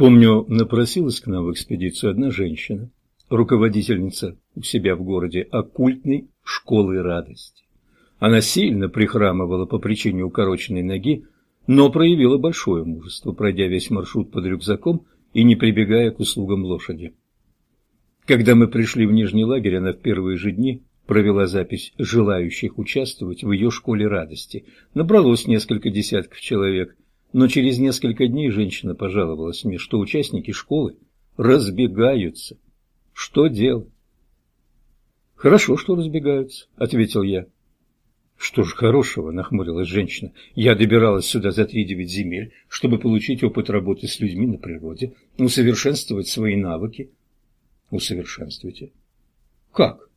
Помню, напросилась к нам в экспедицию одна женщина, руководительница у себя в городе оккультной школы радости. Она сильно прихрамывала по причине укороченной ноги, но проявила большое мужество, пройдя весь маршрут под рюкзаком и не прибегая к услугам лошади. Когда мы пришли в Нижний лагерь, она в первые же дни провела запись желающих участвовать в ее школе радости. Набралось несколько десятков человек, но через несколько дней женщина пожаловалась мне, что участники школы разбегаются. Что делать? Хорошо, что разбегаются, ответил я. Что ж хорошего, нахмурилась женщина. Я добиралась сюда за три-девять земель, чтобы получить опыт работы с людьми на природе, усовершенствовать свои навыки. Усовершенствуйте. Как?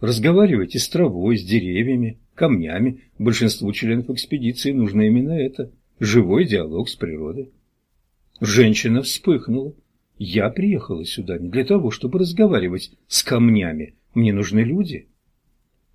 Разговаривайте с травой, с деревьями, камнями. Большинству членов экспедиции нужно именно это живой диалог с природой. Женщина вспыхнула. Я приехала сюда не для того, чтобы разговаривать с камнями. Мне нужны люди.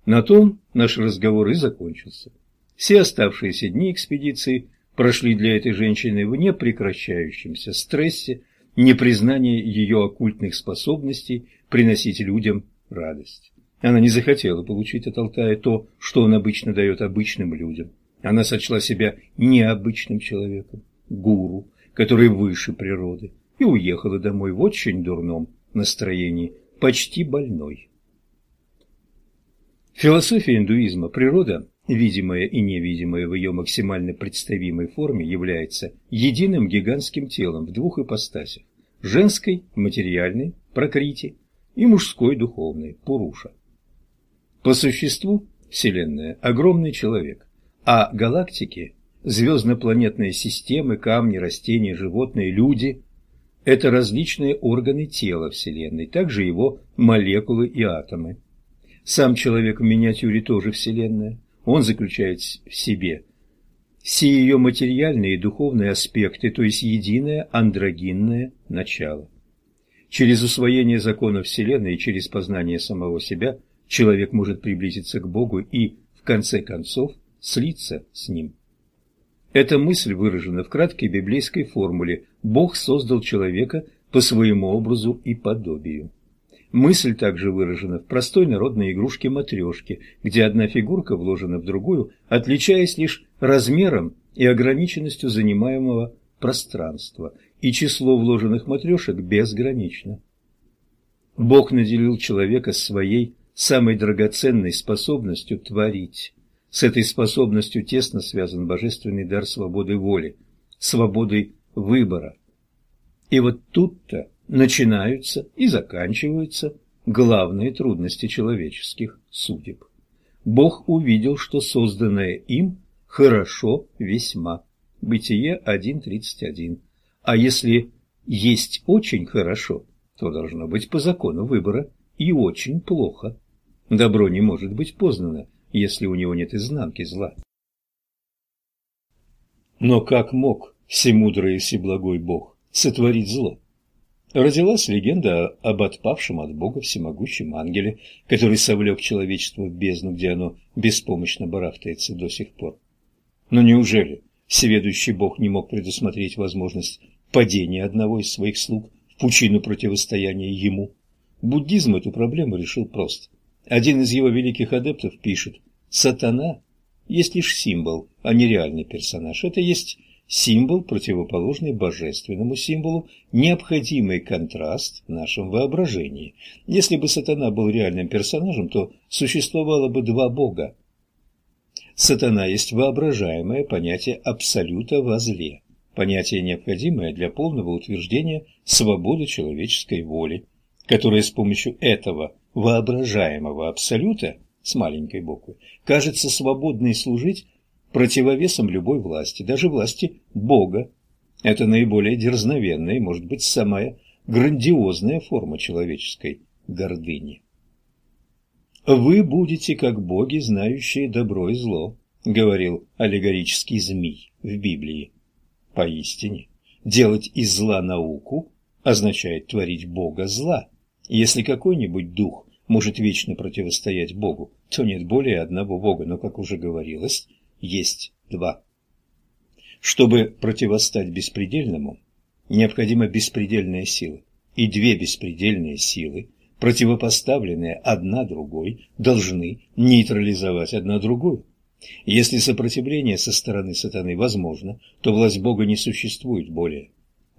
На том наш разговор и закончился. Все оставшиеся дни экспедиции прошли для этой женщины в непрекращающемся стрессе, непризнании ее оккультных способностей приносить людям радость. Она не захотела получить от Алтая то, что он обычно дает обычным людям. Она сочла себя необычным человеком, гуру, который выше природы, и уехала домой в очень дурном настроении, почти больной. Философия индуизма природа, видимая и невидимая в ее максимально представимой форме, является единым гигантским телом в двух ипостасях – женской, материальной, прокрити, и мужской, духовной, пуруша. По существу Вселенная – огромный человек, а галактики, звездно-планетные системы, камни, растения, животные, люди – это различные органы тела Вселенной, также его молекулы и атомы. Сам человек в миниатюре тоже Вселенная. Он заключает в себе все ее материальные и духовные аспекты, то есть единое андрогинное начало. Через усвоение законов Вселенной и через познание самого себя человек может приблизиться к Богу и, в конце концов, слиться с Ним. Эта мысль выражена в краткой библейской формуле «Бог создал человека по своему образу и подобию». Мысль также выражена в простой народной игрушке-матрешке, где одна фигурка вложена в другую, отличаясь лишь размером и ограниченностью занимаемого пространства, и число вложенных матрешек безгранично. Бог наделил человека своей самой драгоценной способностью творить. С этой способностью тесно связан божественный дар свободы воли, свободы выбора. И вот тут-то начинаются и заканчиваются главные трудности человеческих судеб. Бог увидел, что созданное им хорошо весьма. Бытие 1.31. А если есть очень хорошо, то должно быть по закону выбора и очень плохо. Добро не может быть познано, если у него нет изнанки зла. Но как мог всемудрый и всеблагой Бог сотворить зло? Родилась легенда об отпавшем от Бога всемогущем ангеле, который совлек человечество в бездну, где оно беспомощно барахтается до сих пор. Но неужели всеведущий Бог не мог предусмотреть возможность падения одного из своих слуг в пучину противостояния ему? Буддизм эту проблему решил просто. Один из его великих адептов пишет «Сатана есть лишь символ, а не реальный персонаж. Это есть символ, противоположный божественному символу, необходимый контраст в нашем воображении. Если бы сатана был реальным персонажем, то существовало бы два бога. Сатана есть воображаемое понятие абсолюта во зле, понятие, необходимое для полного утверждения свободы человеческой воли, которая с помощью этого воображаемого абсолюта с маленькой буквы кажется свободной служить противовесом любой власти, даже власти Бога. Это наиболее дерзновенная и, может быть, самая грандиозная форма человеческой гордыни. «Вы будете как боги, знающие добро и зло», — говорил аллегорический змей в Библии. Поистине, делать из зла науку означает творить бога зла. Если какой-нибудь дух может вечно противостоять богу, то нет более одного бога, но, как уже говорилось, есть два. Чтобы противостать беспредельному, необходима беспредельная сила, и две беспредельные силы, противопоставленные одна другой, должны нейтрализовать одна другую. Если сопротивление со стороны сатаны возможно, то власть Бога не существует более.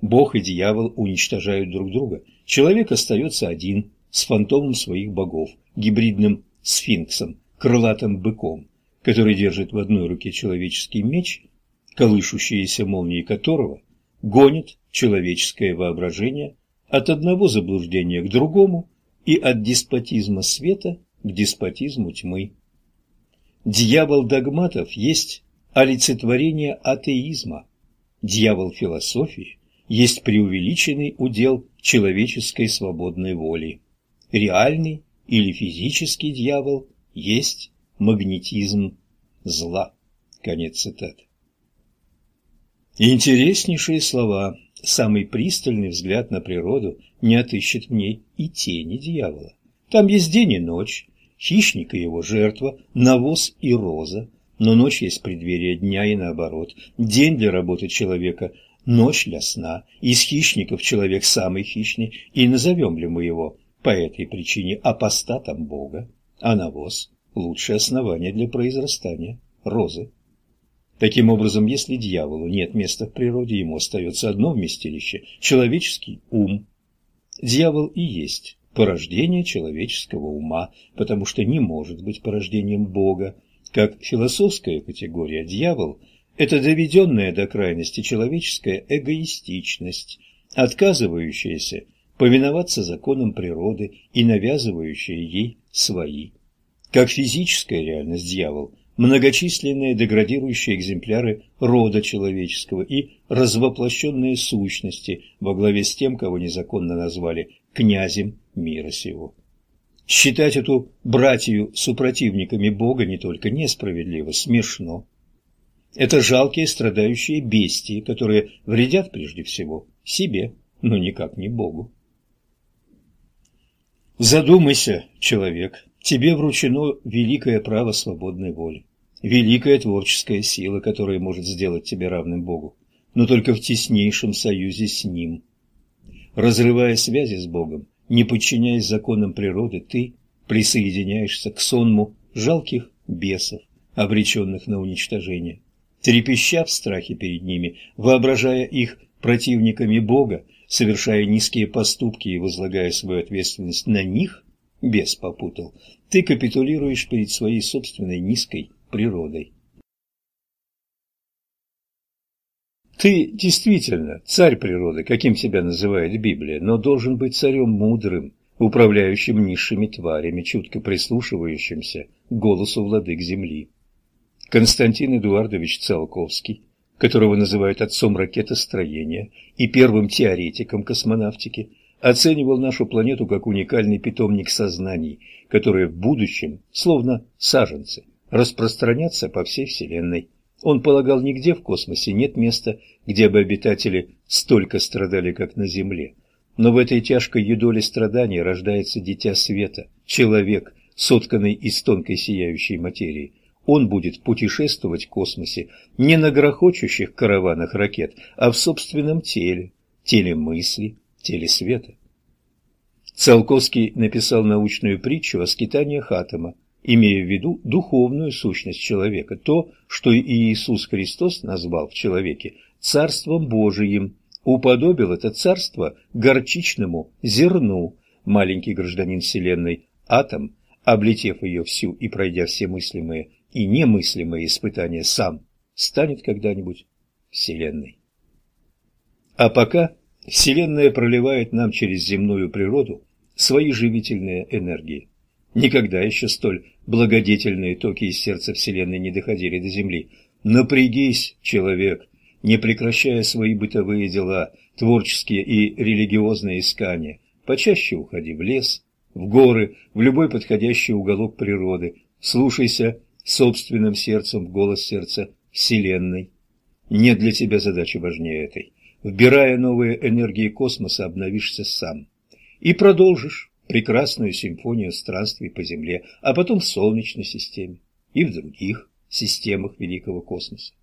Бог и дьявол уничтожают друг друга. Человек остается один, с фантомом своих богов, гибридным сфинксом, крылатым быком, который держит в одной руке человеческий меч, колышущиеся молнии которого гонят человеческое воображение от одного заблуждения к другому и от деспотизма света к деспотизму тьмы. Дьявол догматов есть олицетворение атеизма. Дьявол философии есть преувеличенный удел человеческой свободной воли. Реальный или физический дьявол есть магнетизм зла. Конец цитаты. Интереснейшие слова. Самый пристальный взгляд на природу не отыщет в ней и тени дьявола. Там есть день и ночь, хищник и его жертва, навоз и роза, но ночь есть преддверие дня и наоборот. День для работы человека, ночь для сна. Из хищников человек самый хищный, и назовем ли мы его по этой причине апостатом Бога, а навоз – лучшее основание для произрастания розы. Таким образом, если дьяволу нет места в природе, ему остается одно вместилище – человеческий ум. Дьявол и есть порождение человеческого ума, потому что не может быть порождением Бога. Как философская категория, дьявол – это доведенная до крайности человеческая эгоистичность, отказывающаяся повиноваться законам природы и навязывающая ей свои. Как физическая реальность дьявол – многочисленные деградирующие экземпляры рода человеческого и развоплощенные сущности во главе с тем, кого незаконно назвали князем мира сего. Считать эту братью супротивниками Бога не только несправедливо, смешно. Это жалкие страдающие бестии, которые вредят прежде всего себе, но никак не Богу. Задумайся, человек, тебе вручено великое право свободной воли великая творческая сила, которая может сделать тебя равным Богу, но только в теснейшем союзе с Ним. Разрывая связи с Богом, не подчиняясь законам природы, ты присоединяешься к сонму жалких бесов, обреченных на уничтожение. Трепеща в страхе перед ними, воображая их противниками Бога, совершая низкие поступки и возлагая свою ответственность на них, бес попутал, ты капитулируешь перед своей собственной низкой природой. Ты действительно царь природы, каким себя называет Библия, но должен быть царем мудрым, управляющим низшими тварями, чутко прислушивающимся к голосу владык земли. Константин Эдуардович Циолковский, которого называют отцом ракетостроения и первым теоретиком космонавтики, оценивал нашу планету как уникальный питомник сознаний, которые в будущем, словно саженцы, распространяться по всей Вселенной. Он полагал, нигде в космосе нет места, где бы обитатели столько страдали, как на Земле. Но в этой тяжкой юдоле страданий рождается дитя света, человек, сотканный из тонкой сияющей материи. Он будет путешествовать в космосе не на грохочущих караванах ракет, а в собственном теле, теле мысли, теле света. Циолковский написал научную притчу о скитаниях атома, имея в виду духовную сущность человека, то, что и Иисус Христос назвал в человеке Царством Божиим, уподобил это царство горчичному зерну, маленький гражданин Вселенной, атом, облетев ее всю и пройдя все мыслимые и немыслимые испытания сам, станет когда-нибудь Вселенной. А пока Вселенная проливает нам через земную природу свои живительные энергии. Никогда еще столь благодетельные токи из сердца Вселенной не доходили до Земли. Напрягись, человек, не прекращая свои бытовые дела, творческие и религиозные искания. Почаще уходи в лес, в горы, в любой подходящий уголок природы. Слушайся собственным сердцем в голос сердца Вселенной. Нет для тебя задачи важнее этой. Вбирая новые энергии космоса, обновишься сам. И продолжишь прекрасную симфонию странствий по Земле, а потом в Солнечной системе и в других системах великого космоса.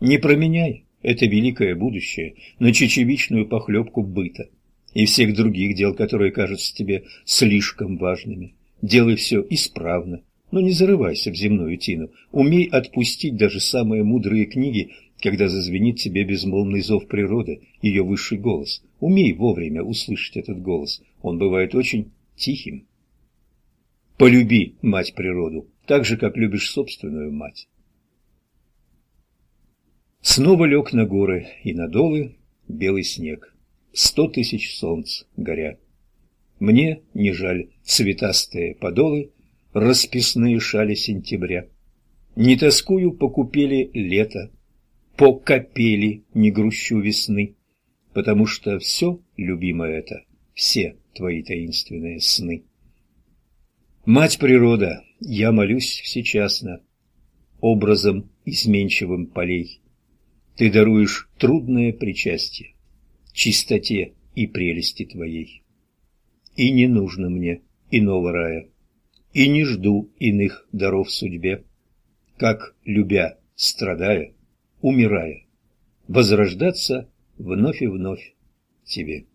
Не променяй это великое будущее, на чечевичную похлебку быта и всех других дел, которые кажутся тебе слишком важными. Делай все исправно, но не зарывайся в земную тину. Умей отпустить даже самые мудрые книги, когда зазвенит тебе безмолвный зов природы, ее высший голос. Умей вовремя услышать этот голос. Он бывает очень тихим. Полюби мать природу, так же, как любишь собственную мать. Снова лег на горы и на долы белый снег. Сто тысяч солнц горят. Мне не жаль цветастые подолы, расписные шали сентября. Не тоскую по купели лета, по капели не грущу весны, потому что все, любимое это, все твои таинственные сны. Мать природа, я молюсь всечасно, образом изменчивым полей. Ты даруешь трудное причастие, чистоте и прелести твоей. И не нужно мне иного рая, и не жду иных даров судьбе, как, любя, страдая, умирая, возрождаться вновь и вновь тебе.